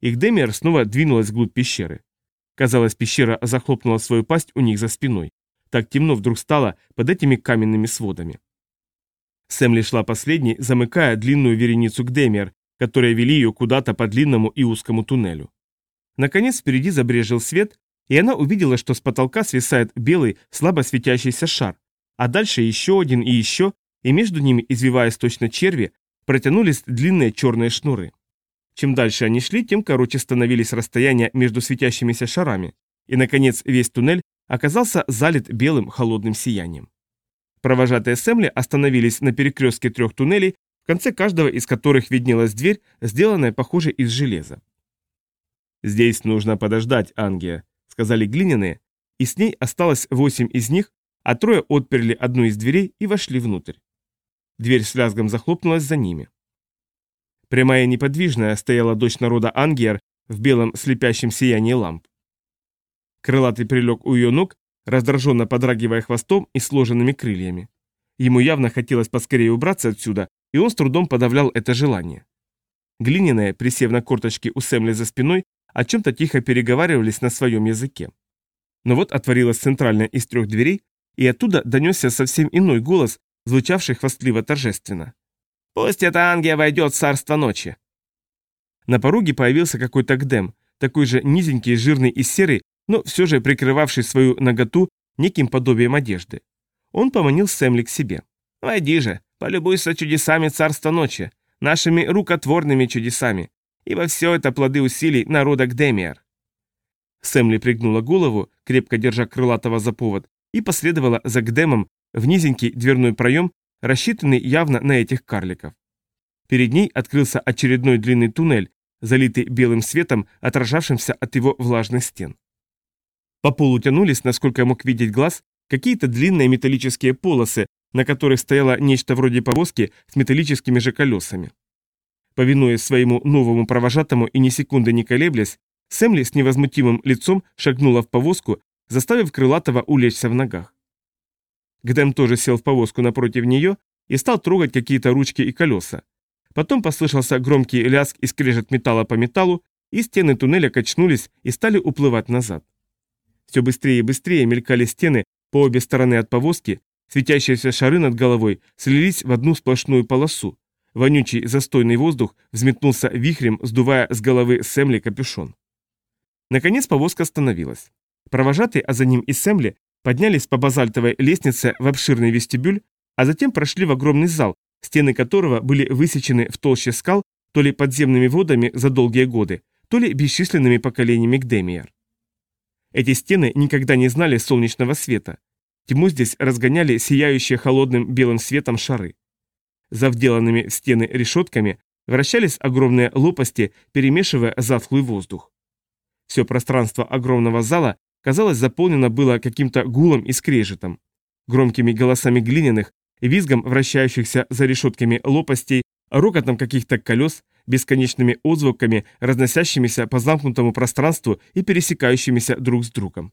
Их снова двинулась вглубь пещеры. Казалось, пещера захлопнула свою пасть у них за спиной. Так темно вдруг стало под этими каменными сводами. Сэмли шла последней, замыкая длинную вереницу к Демиар, которые вели ее куда-то по длинному и узкому туннелю. Наконец впереди забрежил свет, и она увидела, что с потолка свисает белый, слабо светящийся шар, а дальше еще один и еще, и между ними, извиваясь точно черви, протянулись длинные черные шнуры. Чем дальше они шли, тем короче становились расстояния между светящимися шарами, и, наконец, весь туннель оказался залит белым холодным сиянием. Провожатые Сэмли остановились на перекрестке трех туннелей, в конце каждого из которых виднелась дверь, сделанная, похоже, из железа. «Здесь нужно подождать, Ангия», — сказали глиняные, и с ней осталось восемь из них, а трое отперли одну из дверей и вошли внутрь. Дверь с лязгом захлопнулась за ними. Прямая неподвижная стояла дочь народа Ангиер в белом слепящем сиянии ламп. Крылатый прилег у ее ног, раздраженно подрагивая хвостом и сложенными крыльями. Ему явно хотелось поскорее убраться отсюда, и он с трудом подавлял это желание. Глиняные, присев на корточки у Сэмли за спиной, о чем-то тихо переговаривались на своем языке. Но вот отворилась центральная из трех дверей, и оттуда донесся совсем иной голос, звучавший хвастливо торжественно. «Пусть эта ангия войдет в царство ночи!» На пороге появился какой-то гдем, такой же низенький, жирный и серый, но все же прикрывавший свою наготу неким подобием одежды. Он поманил Сэмли к себе. «Войди же, полюбуйся чудесами царства ночи, нашими рукотворными чудесами, ибо все это плоды усилий народа Гдемиар». Сэмли пригнула голову, крепко держа крылатого за повод, и последовала за Гдемом в низенький дверной проем, рассчитанный явно на этих карликов. Перед ней открылся очередной длинный туннель, залитый белым светом, отражавшимся от его влажных стен. По полу тянулись, насколько мог видеть глаз, какие-то длинные металлические полосы, на которых стояло нечто вроде повозки с металлическими же колесами. Повинуясь своему новому провожатому и ни секунды не колеблясь, Сэмли с невозмутимым лицом шагнула в повозку, заставив Крылатого улечься в ногах. Гдэм тоже сел в повозку напротив нее и стал трогать какие-то ручки и колеса. Потом послышался громкий лязг и скрежет металла по металлу, и стены туннеля качнулись и стали уплывать назад. Все быстрее и быстрее мелькали стены по обе стороны от повозки, светящиеся шары над головой слились в одну сплошную полосу. Вонючий застойный воздух взметнулся вихрем, сдувая с головы Сэмли капюшон. Наконец повозка остановилась. Провожатый, а за ним и Сэмли, поднялись по базальтовой лестнице в обширный вестибюль, а затем прошли в огромный зал, стены которого были высечены в толще скал то ли подземными водами за долгие годы, то ли бесчисленными поколениями Гдемиер. Эти стены никогда не знали солнечного света. Тьму здесь разгоняли сияющие холодным белым светом шары. За вделанными в стены решетками вращались огромные лопасти, перемешивая затхлый воздух. Все пространство огромного зала, казалось, заполнено было каким-то гулом и скрежетом, громкими голосами глиняных, визгом вращающихся за решетками лопастей, рокотом каких-то колес, бесконечными отзвуками, разносящимися по замкнутому пространству и пересекающимися друг с другом.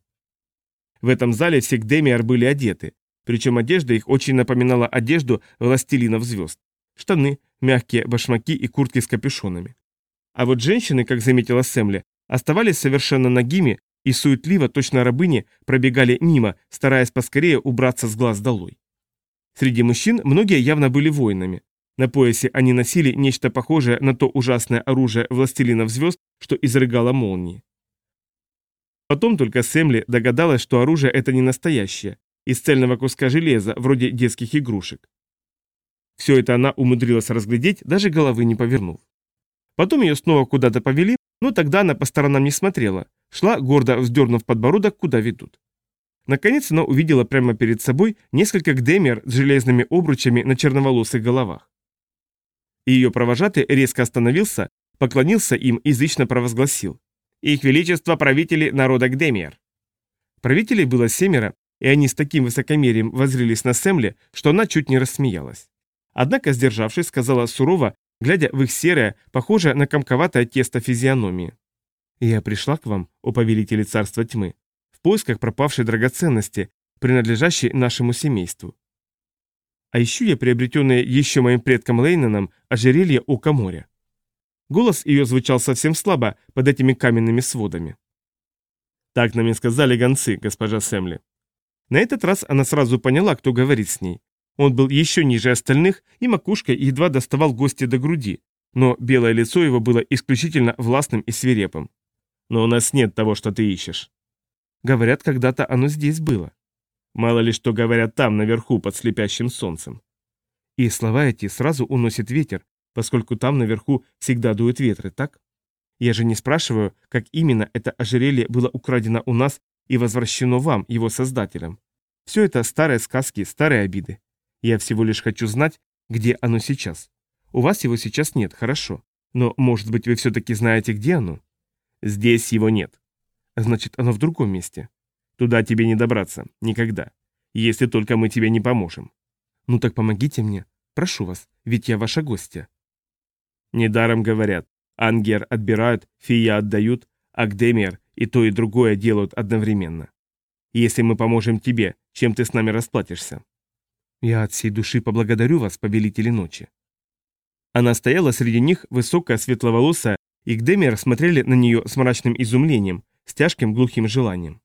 В этом зале все Гдемиар были одеты, причем одежда их очень напоминала одежду властелинов звезд. Штаны, мягкие башмаки и куртки с капюшонами. А вот женщины, как заметила Сэмли, оставались совершенно нагими и суетливо, точно рабыни, пробегали мимо, стараясь поскорее убраться с глаз долой. Среди мужчин многие явно были воинами. На поясе они носили нечто похожее на то ужасное оружие властелинов звезд, что изрыгало молнии. Потом только Сэмли догадалась, что оружие это не настоящее, из цельного куска железа, вроде детских игрушек. Все это она умудрилась разглядеть, даже головы не повернув. Потом ее снова куда-то повели, но тогда она по сторонам не смотрела, шла, гордо вздернув подбородок, куда ведут. Наконец она увидела прямо перед собой несколько гдемер с железными обручами на черноволосых головах. Ее провожатый резко остановился, поклонился им и язычно провозгласил. «Их величество правители народа Гдемиер». Правителей было семеро, и они с таким высокомерием воззрелись на Сэмли, что она чуть не рассмеялась. Однако, сдержавшись, сказала сурово, глядя в их серое, похожее на комковатое тесто физиономии. «Я пришла к вам, о повелители царства тьмы, в поисках пропавшей драгоценности, принадлежащей нашему семейству. А ищу я приобретенное еще моим предком Лейненом ожерелье Ока моря». Голос ее звучал совсем слабо под этими каменными сводами. «Так нам и сказали гонцы, госпожа Сэмли». На этот раз она сразу поняла, кто говорит с ней. Он был еще ниже остальных, и макушка едва доставал гости до груди, но белое лицо его было исключительно властным и свирепым. «Но у нас нет того, что ты ищешь». Говорят, когда-то оно здесь было. Мало ли что говорят там, наверху, под слепящим солнцем. И слова эти сразу уносит ветер, поскольку там наверху всегда дуют ветры, так? Я же не спрашиваю, как именно это ожерелье было украдено у нас и возвращено вам, его создателям. Все это старые сказки, старые обиды. Я всего лишь хочу знать, где оно сейчас. У вас его сейчас нет, хорошо. Но, может быть, вы все-таки знаете, где оно? Здесь его нет. Значит, оно в другом месте. Туда тебе не добраться. Никогда. Если только мы тебе не поможем. Ну так помогите мне. Прошу вас, ведь я ваша гостья. Недаром говорят. Ангер отбирают, фия отдают, а Гдемер и то и другое делают одновременно. Если мы поможем тебе, чем ты с нами расплатишься? Я от всей души поблагодарю вас, повелители ночи. Она стояла среди них, высокая, светловолосая, и Гдемер смотрели на нее с мрачным изумлением, с тяжким глухим желанием.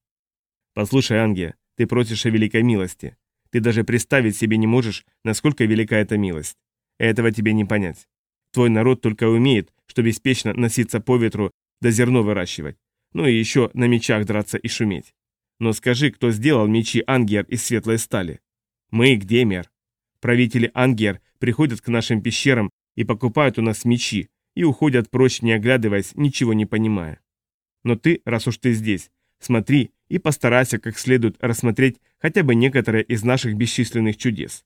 «Послушай, Ангия, ты просишь о великой милости. Ты даже представить себе не можешь, насколько велика эта милость. Этого тебе не понять. Твой народ только умеет, что беспечно носиться по ветру да зерно выращивать. Ну и еще на мечах драться и шуметь. Но скажи, кто сделал мечи Ангер из светлой стали? Мы, Гдемер. Правители Ангер приходят к нашим пещерам и покупают у нас мечи, и уходят прочь, не оглядываясь, ничего не понимая. Но ты, раз уж ты здесь, смотри и постарайся как следует рассмотреть хотя бы некоторые из наших бесчисленных чудес.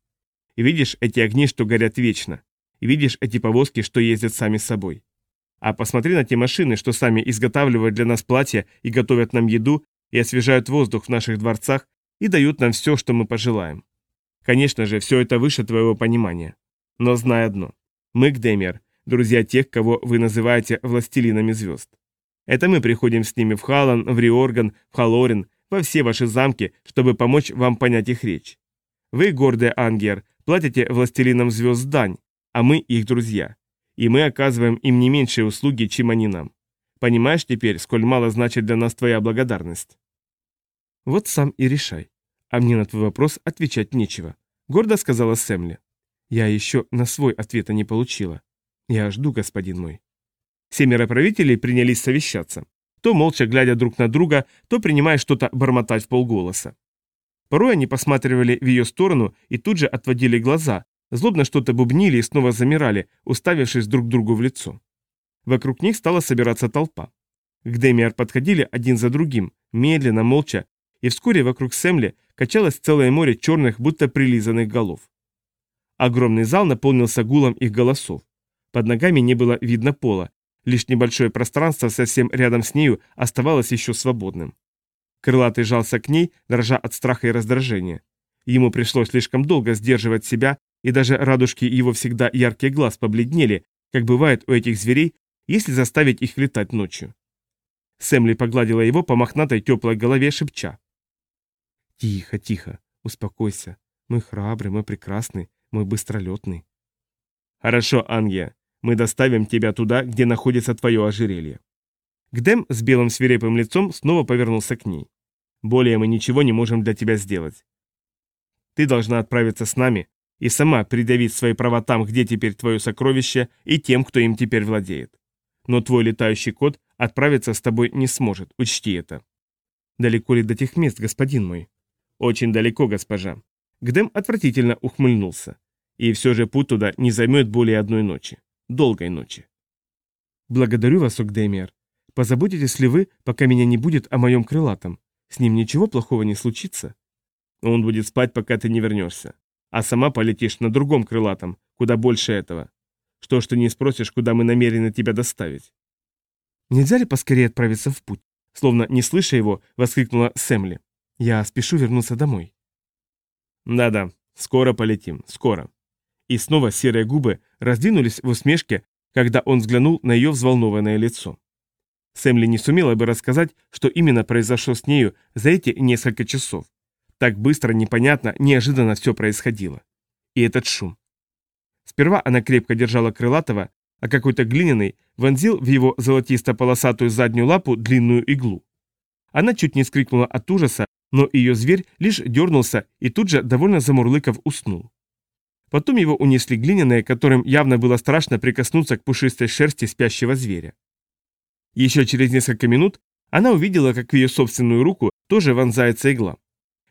И видишь эти огни, что горят вечно, и видишь эти повозки, что ездят сами собой. А посмотри на те машины, что сами изготавливают для нас платья и готовят нам еду, и освежают воздух в наших дворцах и дают нам все, что мы пожелаем. Конечно же, все это выше твоего понимания. Но знай одно. Мы, Гдемер, друзья тех, кого вы называете властелинами звезд. Это мы приходим с ними в Халан, в Риорган, в Халорин, во все ваши замки, чтобы помочь вам понять их речь. Вы, гордый Ангер, платите властелинам звезд дань, а мы их друзья. И мы оказываем им не меньшие услуги, чем они нам. Понимаешь теперь, сколь мало значит для нас твоя благодарность? Вот сам и решай. А мне на твой вопрос отвечать нечего. Гордо сказала Сэмли. Я еще на свой ответа не получила. Я жду, господин мой. Семеро правителей принялись совещаться. То молча глядя друг на друга, то принимая что-то бормотать в полголоса. Порой они посматривали в ее сторону и тут же отводили глаза, злобно что-то бубнили и снова замирали, уставившись друг другу в лицо. Вокруг них стала собираться толпа. К Демиар подходили один за другим, медленно, молча, и вскоре вокруг Сэмли качалось целое море черных, будто прилизанных голов. Огромный зал наполнился гулом их голосов. Под ногами не было видно пола, лишь небольшое пространство совсем рядом с нею оставалось еще свободным. Крылатый жался к ней, дрожа от страха и раздражения. Ему пришлось слишком долго сдерживать себя, и даже радужки его всегда яркий глаз побледнели, как бывает у этих зверей, если заставить их летать ночью. Сэмли погладила его по мохнатой теплой голове, шепча. «Тихо, тихо, успокойся. Мы храбрый, мы прекрасный, мы быстролетный». «Хорошо, Ангия, мы доставим тебя туда, где находится твое ожерелье». Гдем с белым свирепым лицом снова повернулся к ней. «Более мы ничего не можем для тебя сделать. Ты должна отправиться с нами и сама придавить свои права там, где теперь твое сокровище, и тем, кто им теперь владеет. Но твой летающий кот отправиться с тобой не сможет, учти это». «Далеко ли до тех мест, господин мой?» «Очень далеко, госпожа». Гдем отвратительно ухмыльнулся. И все же путь туда не займет более одной ночи. Долгой ночи. «Благодарю вас, Огдемиар. Позаботитесь ли вы, пока меня не будет о моем крылатом? С ним ничего плохого не случится?» «Он будет спать, пока ты не вернешься. А сама полетишь на другом крылатом, куда больше этого. Что ж ты не спросишь, куда мы намерены тебя доставить?» «Нельзя ли поскорее отправиться в путь?» Словно не слыша его, воскликнула Сэмли. «Я спешу вернуться домой». «Да-да, скоро полетим, скоро». И снова серые губы раздвинулись в усмешке, когда он взглянул на ее взволнованное лицо. Сэмли не сумела бы рассказать, что именно произошло с нею за эти несколько часов. Так быстро, непонятно, неожиданно все происходило. И этот шум. Сперва она крепко держала крылатого, а какой-то глиняный вонзил в его золотисто-полосатую заднюю лапу длинную иглу. Она чуть не скрикнула от ужаса, но ее зверь лишь дернулся и тут же, довольно замурлыков, уснул. Потом его унесли глиняные, которым явно было страшно прикоснуться к пушистой шерсти спящего зверя. Еще через несколько минут она увидела, как в ее собственную руку тоже вонзается игла.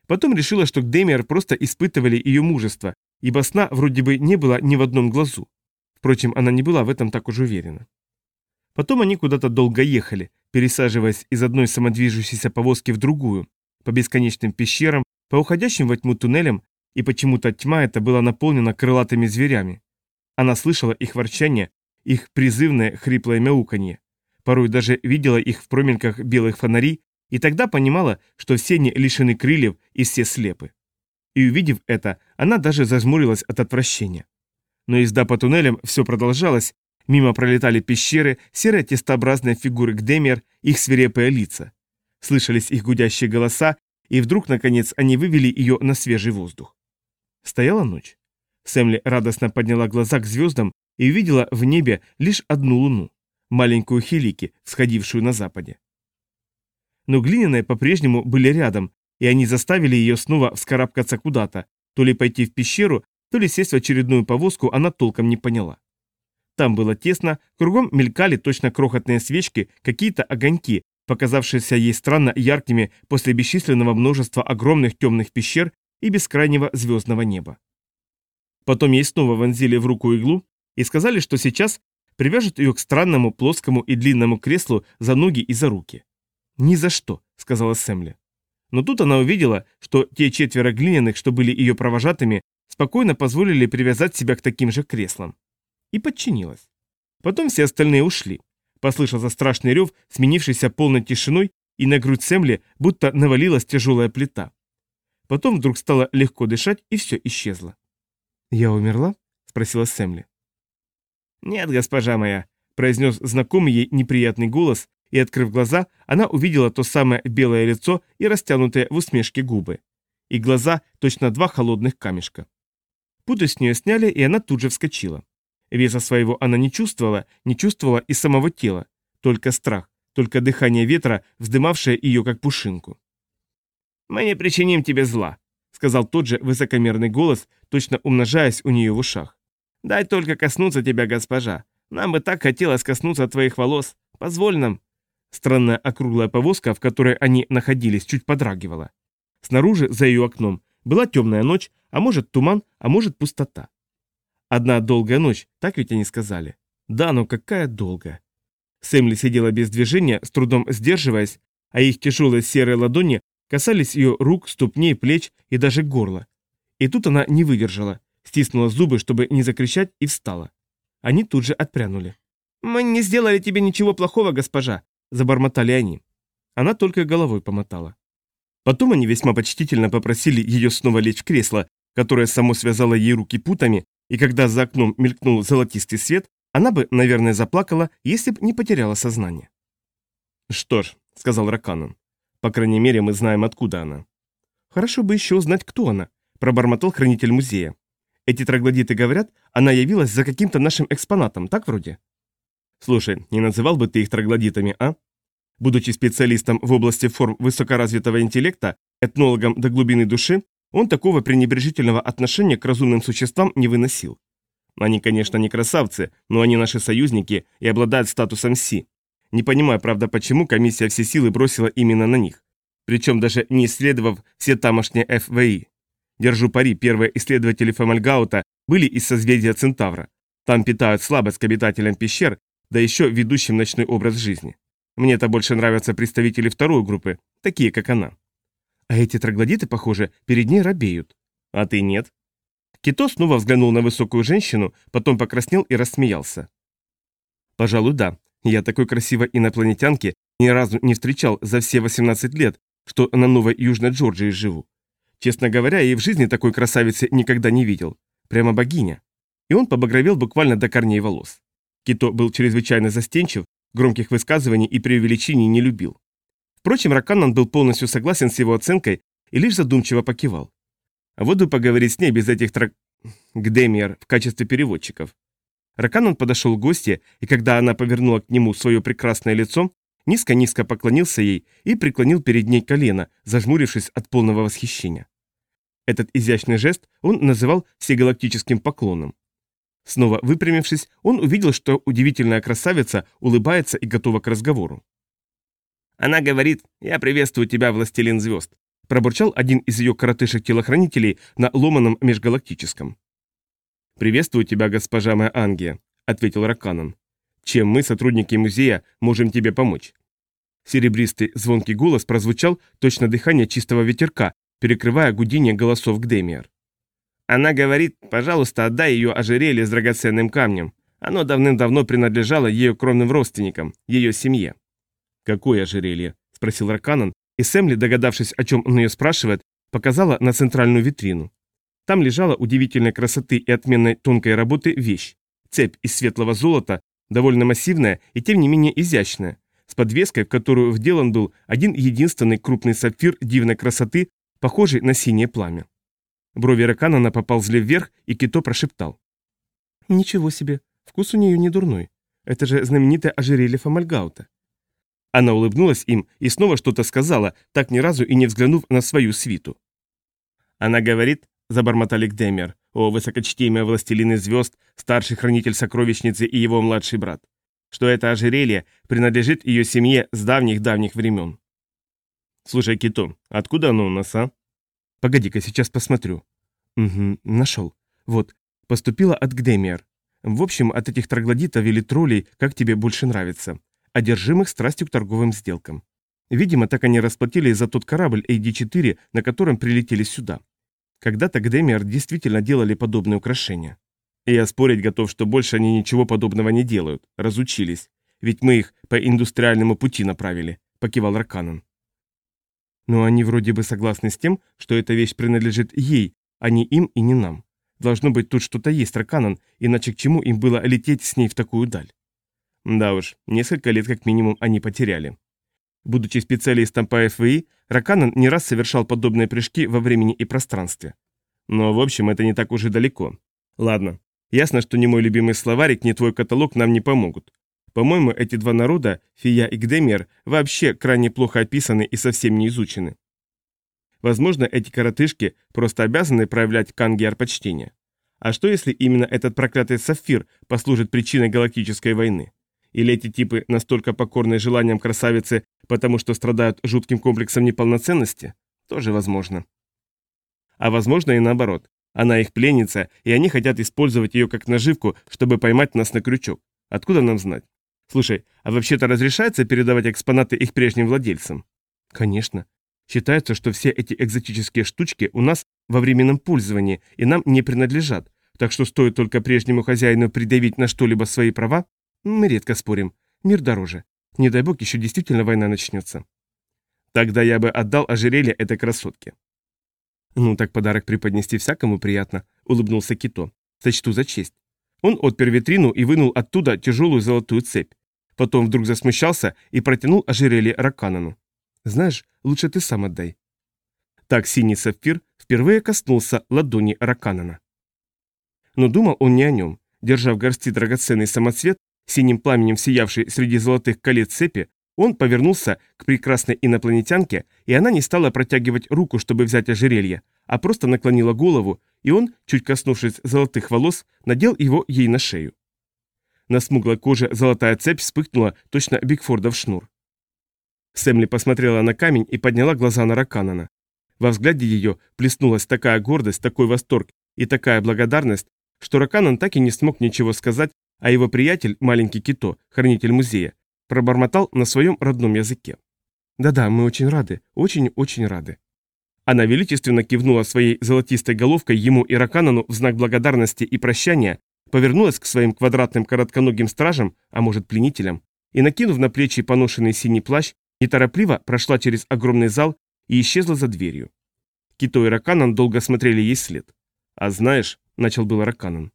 Потом решила, что Демиар просто испытывали ее мужество, ибо сна вроде бы не было ни в одном глазу. Впрочем, она не была в этом так уж уверена. Потом они куда-то долго ехали, пересаживаясь из одной самодвижущейся повозки в другую, по бесконечным пещерам, по уходящим во тьму туннелям, и почему-то тьма эта была наполнена крылатыми зверями. Она слышала их ворчание, их призывное хриплое мяуканье порой даже видела их в променках белых фонарей, и тогда понимала, что все они лишены крыльев и все слепы. И увидев это, она даже зажмурилась от отвращения. Но езда по туннелям все продолжалась, мимо пролетали пещеры, серые тестообразные фигуры Гдемер, их свирепые лица. Слышались их гудящие голоса, и вдруг, наконец, они вывели ее на свежий воздух. Стояла ночь. Сэмли радостно подняла глаза к звездам и увидела в небе лишь одну луну маленькую Хелики, сходившую на западе. Но глиняные по-прежнему были рядом, и они заставили ее снова вскарабкаться куда-то, то ли пойти в пещеру, то ли сесть в очередную повозку, она толком не поняла. Там было тесно, кругом мелькали точно крохотные свечки, какие-то огоньки, показавшиеся ей странно яркими после бесчисленного множества огромных темных пещер и бескрайнего звездного неба. Потом ей снова вонзили в руку иглу и сказали, что сейчас привяжет ее к странному плоскому и длинному креслу за ноги и за руки. «Ни за что», — сказала Сэмли. Но тут она увидела, что те четверо глиняных, что были ее провожатыми, спокойно позволили привязать себя к таким же креслам. И подчинилась. Потом все остальные ушли. Послышался страшный рев, сменившийся полной тишиной, и на грудь Сэмли будто навалилась тяжелая плита. Потом вдруг стало легко дышать, и все исчезло. «Я умерла?» — спросила Сэмли. «Нет, госпожа моя», — произнес знакомый ей неприятный голос, и, открыв глаза, она увидела то самое белое лицо и растянутые в усмешке губы. И глаза точно два холодных камешка. Путы с нее сняли, и она тут же вскочила. Веса своего она не чувствовала, не чувствовала и самого тела, только страх, только дыхание ветра, вздымавшее ее как пушинку. «Мы не причиним тебе зла», — сказал тот же высокомерный голос, точно умножаясь у нее в ушах. «Дай только коснуться тебя, госпожа. Нам бы так хотелось коснуться твоих волос. Позволь нам». Странная округлая повозка, в которой они находились, чуть подрагивала. Снаружи, за ее окном, была темная ночь, а может туман, а может пустота. Одна долгая ночь, так ведь они сказали. Да, но какая долгая. Сэмли сидела без движения, с трудом сдерживаясь, а их тяжелые серые ладони касались ее рук, ступней, плеч и даже горла. И тут она не выдержала, стиснула зубы, чтобы не закричать, и встала. Они тут же отпрянули. «Мы не сделали тебе ничего плохого, госпожа», — забормотали они. Она только головой помотала. Потом они весьма почтительно попросили ее снова лечь в кресло, которое само связало ей руки путами, и когда за окном мелькнул золотистый свет, она бы, наверное, заплакала, если бы не потеряла сознание. «Что ж», — сказал Раканон, — «по крайней мере, мы знаем, откуда она». «Хорошо бы еще узнать, кто она», — пробормотал хранитель музея. «Эти троглодиты говорят, она явилась за каким-то нашим экспонатом, так вроде?» «Слушай, не называл бы ты их троглодитами, а?» Будучи специалистом в области форм высокоразвитого интеллекта, этнологом до глубины души, он такого пренебрежительного отношения к разумным существам не выносил. Они, конечно, не красавцы, но они наши союзники и обладают статусом Си. Не понимаю, правда, почему комиссия все силы бросила именно на них. Причем даже не исследовав все тамошние ФВИ. Держу пари, первые исследователи Фомальгаута были из созвездия Центавра. Там питают слабость к обитателям пещер, да еще ведущим ночной образ жизни. Мне-то больше нравятся представители второй группы, такие как она. А эти троглодиты, похоже, перед ней робеют. А ты нет? Кито снова взглянул на высокую женщину, потом покраснел и рассмеялся. Пожалуй, да. Я такой красивой инопланетянки ни разу не встречал за все 18 лет, что на Новой Южной Джорджии живу. Честно говоря, я и в жизни такой красавицы никогда не видел. Прямо богиня. И он побагровел буквально до корней волос. Кито был чрезвычайно застенчив, громких высказываний и преувеличений не любил. Впрочем, Раканан был полностью согласен с его оценкой и лишь задумчиво покивал. А вот бы поговорить с ней без этих трак... Гдемиер в качестве переводчиков. Раканан подошел к гости, и когда она повернула к нему свое прекрасное лицо, низко-низко поклонился ей и преклонил перед ней колено, зажмурившись от полного восхищения. Этот изящный жест он называл всегалактическим поклоном. Снова выпрямившись, он увидел, что удивительная красавица улыбается и готова к разговору. Она говорит, я приветствую тебя, властелин звезд. Пробурчал один из ее коротышек-телохранителей на ломаном межгалактическом. «Приветствую тебя, госпожа моя Ангия», — ответил Раканан. «Чем мы, сотрудники музея, можем тебе помочь?» Серебристый звонкий голос прозвучал точно дыхание чистого ветерка, перекрывая гудение голосов Гдемиар. «Она говорит, пожалуйста, отдай ее ожерелье с драгоценным камнем. Оно давным-давно принадлежало ее кровным родственникам, ее семье». «Какое ожерелье?» – спросил Раканан, и Сэмли, догадавшись, о чем он ее спрашивает, показала на центральную витрину. Там лежала удивительной красоты и отменной тонкой работы вещь. Цепь из светлого золота, довольно массивная и тем не менее изящная, с подвеской, в которую вделан был один единственный крупный сапфир дивной красоты, похожий на синее пламя. Брови Раканана поползли вверх, и Кито прошептал. «Ничего себе, вкус у нее не дурной. Это же знаменитое ожерелье Фомальгаута. Она улыбнулась им и снова что-то сказала, так ни разу и не взглянув на свою свиту. «Она говорит», — забормотали Гдемер, «о высокочтимый властелины звезд, старший хранитель сокровищницы и его младший брат, что это ожерелье принадлежит ее семье с давних-давних времен». «Слушай, Кито, откуда оно у нас, а?» «Погоди-ка, сейчас посмотрю». «Угу, нашел. Вот, поступила от Гдемиер. В общем, от этих троглодитов или троллей, как тебе больше нравится одержимых страстью к торговым сделкам. Видимо, так они расплатились за тот корабль AD-4, на котором прилетели сюда. Когда-то Гдемиар действительно делали подобные украшения. И я спорить готов, что больше они ничего подобного не делают, разучились. Ведь мы их по индустриальному пути направили, покивал Раканан. Но они вроде бы согласны с тем, что эта вещь принадлежит ей, а не им и не нам. Должно быть, тут что-то есть, Раканан, иначе к чему им было лететь с ней в такую даль? Да уж, несколько лет как минимум они потеряли. Будучи специалистом по ФВИ, Раканан не раз совершал подобные прыжки во времени и пространстве. Но, в общем, это не так уж и далеко. Ладно, ясно, что ни мой любимый словарик, ни твой каталог нам не помогут. По-моему, эти два народа, Фия и Гдемир, вообще крайне плохо описаны и совсем не изучены. Возможно, эти коротышки просто обязаны проявлять кангиар почтения. А что если именно этот проклятый сапфир послужит причиной галактической войны? Или эти типы настолько покорны желаниям красавицы, потому что страдают жутким комплексом неполноценности? Тоже возможно. А возможно и наоборот. Она их пленница, и они хотят использовать ее как наживку, чтобы поймать нас на крючок. Откуда нам знать? Слушай, а вообще-то разрешается передавать экспонаты их прежним владельцам? Конечно. Считается, что все эти экзотические штучки у нас во временном пользовании и нам не принадлежат, так что стоит только прежнему хозяину придавить на что-либо свои права, мы редко спорим. Мир дороже. Не дай бог, еще действительно война начнется. Тогда я бы отдал ожерелье этой красотке. Ну, так подарок преподнести всякому приятно, улыбнулся Кито. Сочту за честь. Он отпер витрину и вынул оттуда тяжелую золотую цепь. Потом вдруг засмущался и протянул ожерелье Раканану. «Знаешь, лучше ты сам отдай». Так синий сапфир впервые коснулся ладони Раканана. Но думал он не о нем. Держа в горсти драгоценный самоцвет, синим пламенем сиявший среди золотых колец цепи, он повернулся к прекрасной инопланетянке, и она не стала протягивать руку, чтобы взять ожерелье, а просто наклонила голову, и он, чуть коснувшись золотых волос, надел его ей на шею. На смуглой коже золотая цепь вспыхнула точно Бигфордов шнур. Сэмли посмотрела на камень и подняла глаза на Раканана. Во взгляде ее плеснулась такая гордость, такой восторг и такая благодарность, что Раканан так и не смог ничего сказать, а его приятель, маленький Кито, хранитель музея, пробормотал на своем родном языке. «Да-да, мы очень рады, очень-очень рады». Она величественно кивнула своей золотистой головкой ему и Раканану в знак благодарности и прощания, повернулась к своим квадратным коротконогим стражам, а может пленителям, и, накинув на плечи поношенный синий плащ, неторопливо прошла через огромный зал и исчезла за дверью. Кито и Раканан долго смотрели ей след. «А знаешь», — начал было Раканан.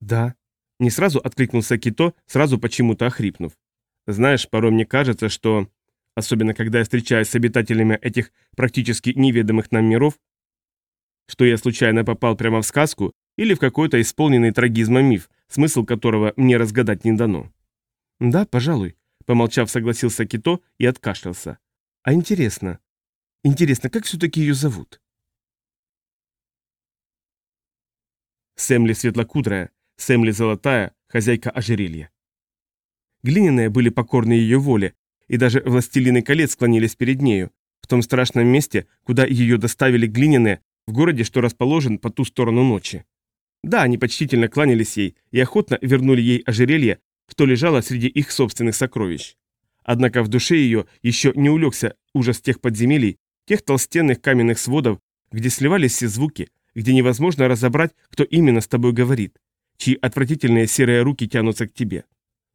«Да». Не сразу откликнулся Кито, сразу почему-то охрипнув. «Знаешь, порой мне кажется, что особенно когда я встречаюсь с обитателями этих практически неведомых нам миров, что я случайно попал прямо в сказку или в какой-то исполненный трагизма миф, смысл которого мне разгадать не дано. Да, пожалуй, помолчав, согласился Кито и откашлялся. А интересно, интересно, как все-таки ее зовут? Сэмли светлокудрая, Сэмли золотая, хозяйка ожерелья. Глиняные были покорны ее воле, и даже властелины колец склонились перед нею, в том страшном месте, куда ее доставили глиняные, в городе, что расположен по ту сторону ночи. Да, они почтительно кланялись ей и охотно вернули ей ожерелье, что лежало среди их собственных сокровищ. Однако в душе ее еще не улегся ужас тех подземелий, тех толстенных каменных сводов, где сливались все звуки, где невозможно разобрать, кто именно с тобой говорит, чьи отвратительные серые руки тянутся к тебе.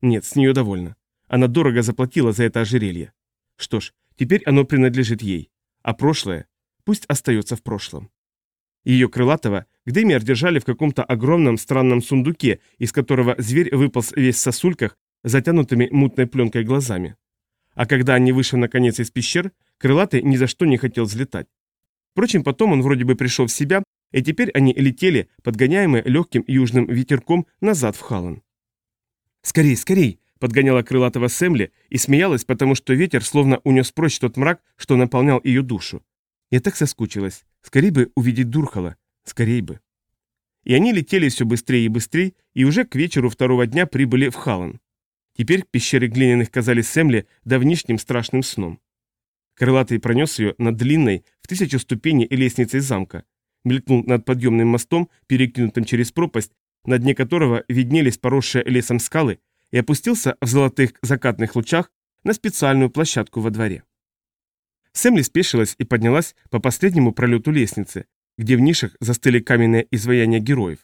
Нет, с нее довольно. Она дорого заплатила за это ожерелье. Что ж, теперь оно принадлежит ей. А прошлое пусть остается в прошлом. Ее крылатого Гдемиар держали в каком-то огромном странном сундуке, из которого зверь выполз весь в сосульках, затянутыми мутной пленкой глазами. А когда они вышли наконец из пещер, крылатый ни за что не хотел взлетать. Впрочем, потом он вроде бы пришел в себя, и теперь они летели, подгоняемые легким южным ветерком, назад в Халан. «Скорей, скорей!» подгоняла крылатого Сэмли и смеялась, потому что ветер словно унес прочь тот мрак, что наполнял ее душу. Я так соскучилась. Скорей бы увидеть Дурхала. Скорей бы. И они летели все быстрее и быстрее, и уже к вечеру второго дня прибыли в Халан. Теперь пещеры глиняных казались Сэмли давнишним страшным сном. Крылатый пронес ее над длинной, в тысячу ступеней и лестницей замка, мелькнул над подъемным мостом, перекинутым через пропасть, на дне которого виднелись поросшие лесом скалы, и опустился в золотых закатных лучах на специальную площадку во дворе. Сэмли спешилась и поднялась по последнему пролету лестницы, где в нишах застыли каменные изваяния героев.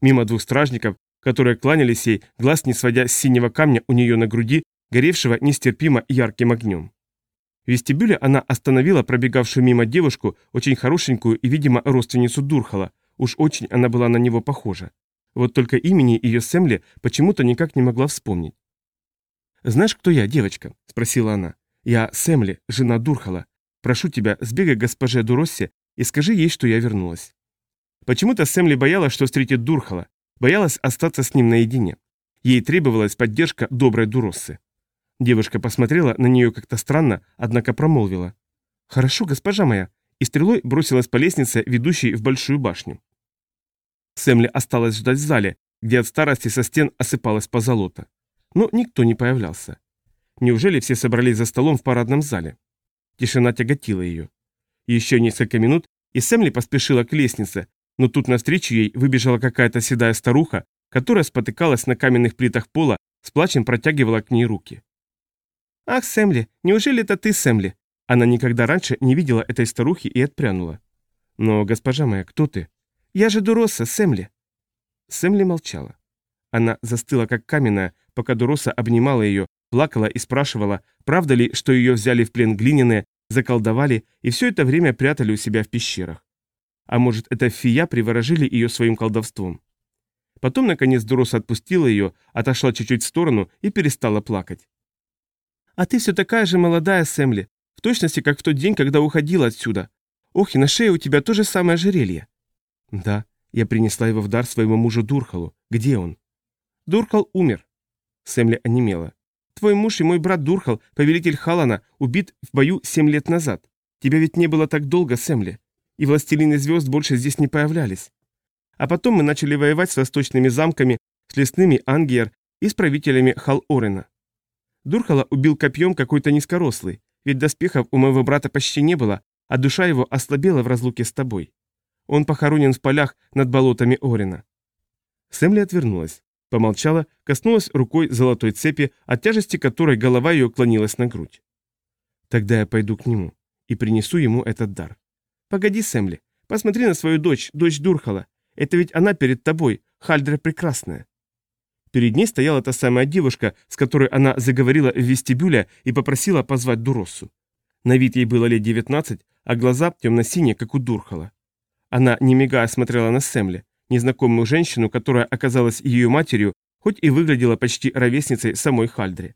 Мимо двух стражников, которые кланялись ей, глаз не сводя с синего камня у нее на груди, горевшего нестерпимо ярким огнем. В вестибюле она остановила пробегавшую мимо девушку, очень хорошенькую и, видимо, родственницу Дурхала. Уж очень она была на него похожа. Вот только имени ее Сэмли почему-то никак не могла вспомнить. «Знаешь, кто я, девочка?» – спросила она. «Я Сэмли, жена Дурхала. Прошу тебя, сбегай к госпоже Дуроссе и скажи ей, что я вернулась». Почему-то Сэмли боялась, что встретит Дурхала, боялась остаться с ним наедине. Ей требовалась поддержка доброй Дуроссы. Девушка посмотрела на нее как-то странно, однако промолвила. «Хорошо, госпожа моя», и стрелой бросилась по лестнице, ведущей в большую башню. Сэмли осталась ждать в зале, где от старости со стен осыпалась позолота. Но никто не появлялся. Неужели все собрались за столом в парадном зале? Тишина тяготила ее. Еще несколько минут, и Сэмли поспешила к лестнице, но тут навстречу ей выбежала какая-то седая старуха, которая спотыкалась на каменных плитах пола, с плачем протягивала к ней руки. «Ах, Сэмли, неужели это ты, Сэмли?» Она никогда раньше не видела этой старухи и отпрянула. «Но, госпожа моя, кто ты?» «Я же Дуроса, Сэмли». Сэмли молчала. Она застыла как каменная, пока Дуроса обнимала ее, плакала и спрашивала, правда ли, что ее взяли в плен глиняные, заколдовали и все это время прятали у себя в пещерах. А может, это фия приворожили ее своим колдовством. Потом, наконец, Дуроса отпустила ее, отошла чуть-чуть в сторону и перестала плакать. «А ты все такая же молодая, Сэмли, в точности, как в тот день, когда уходила отсюда. Ох, и на шее у тебя то же самое ожерелье». «Да, я принесла его в дар своему мужу Дурхалу. Где он?» «Дурхал умер». Сэмли онемела. «Твой муж и мой брат Дурхал, повелитель Халана, убит в бою семь лет назад. Тебя ведь не было так долго, Сэмли. И властелины звезд больше здесь не появлялись. А потом мы начали воевать с восточными замками, с лесными Ангиер и с правителями Хал-Орена. Дурхала убил копьем какой-то низкорослый, ведь доспехов у моего брата почти не было, а душа его ослабела в разлуке с тобой. Он похоронен в полях над болотами Орена. Сэмли отвернулась, помолчала, коснулась рукой золотой цепи, от тяжести которой голова ее клонилась на грудь. Тогда я пойду к нему и принесу ему этот дар. Погоди, Сэмли, посмотри на свою дочь, дочь Дурхала. Это ведь она перед тобой, Хальдра Прекрасная. Перед ней стояла та самая девушка, с которой она заговорила в вестибюле и попросила позвать Дуроссу. На вид ей было лет 19, а глаза темно-синие, как у Дурхала. Она, не мигая, смотрела на Сэмли, незнакомую женщину, которая оказалась ее матерью, хоть и выглядела почти ровесницей самой Хальдре.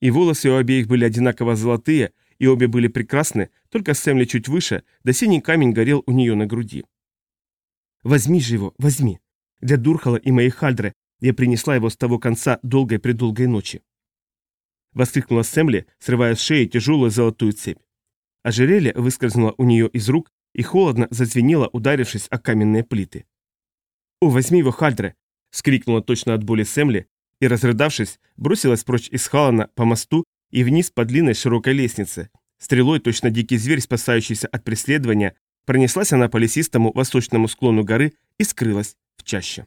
И волосы у обеих были одинаково золотые, и обе были прекрасны, только Сэмли чуть выше, да синий камень горел у нее на груди. «Возьми же его, возьми. Для Дурхала и моей Хальдры я принесла его с того конца долгой-предолгой ночи. Воскликнула Сэмли, срывая с шеи тяжелую золотую цепь. Ожерелье выскользнуло у нее из рук и холодно зазвенело, ударившись о каменные плиты. «О, возьми его, Хальдре!» — скрикнула точно от боли Сэмли и, разрыдавшись, бросилась прочь из Халана по мосту и вниз по длинной широкой лестнице. Стрелой точно дикий зверь, спасающийся от преследования, пронеслась она по лесистому восточному склону горы и скрылась в чаще.